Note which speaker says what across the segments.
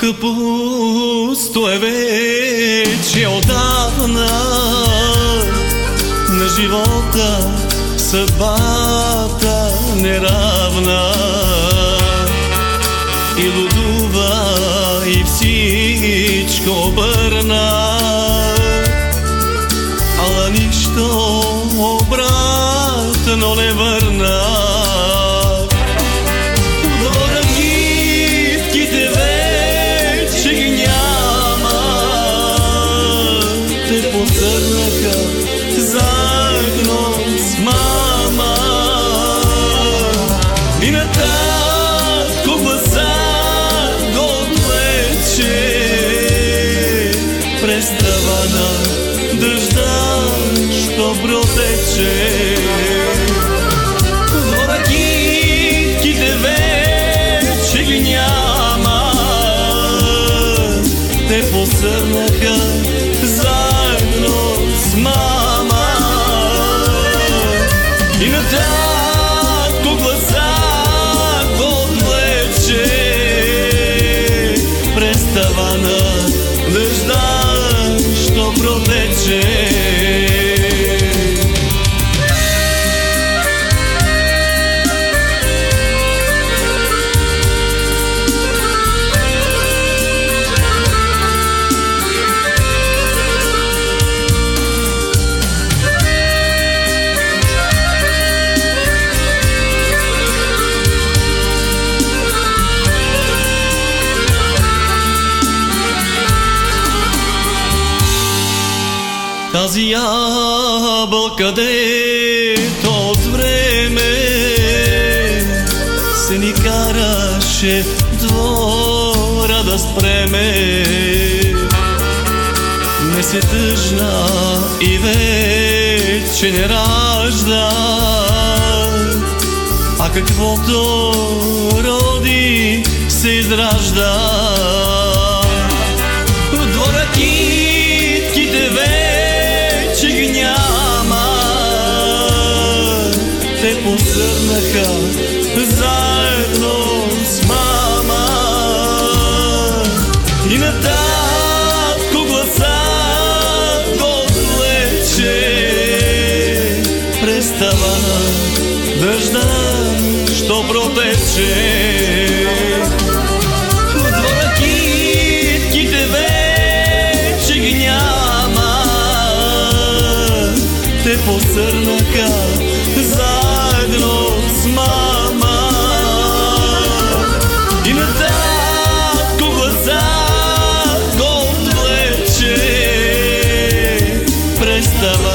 Speaker 1: Тук пусто е вече отдавна. На живота съдбата неравна. И лудува и всичко обърна. Ала нищо обратно не върна що протече Двора вече ги заедно с мама. И на татко Тази ябълка, дето от време се ни караше двора да спреме. Не се тъжна и вече не ражда, а каквото роди се изражда. Те посърнаха заедно с мама. И на татко гласа го отвлече през тавана дъжда, що протече. През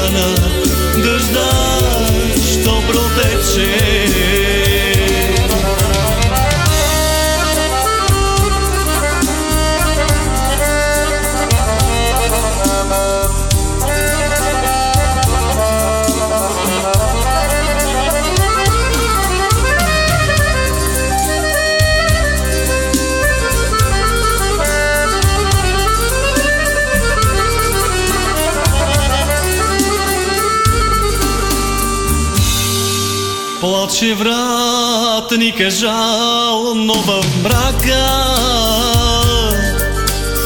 Speaker 1: Плаче вратника жално в мрака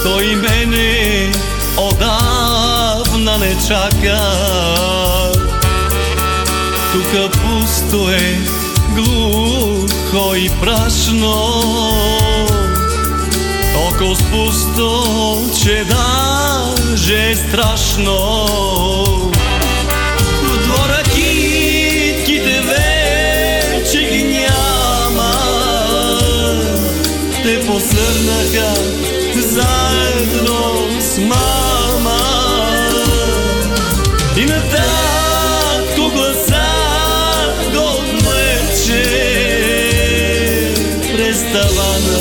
Speaker 1: Той мене отдавна не чака. Тука пусто е, глухо и прашно. Толкова спусто, че даже е страшно през тавана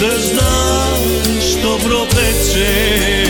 Speaker 1: дъжда, що пропече.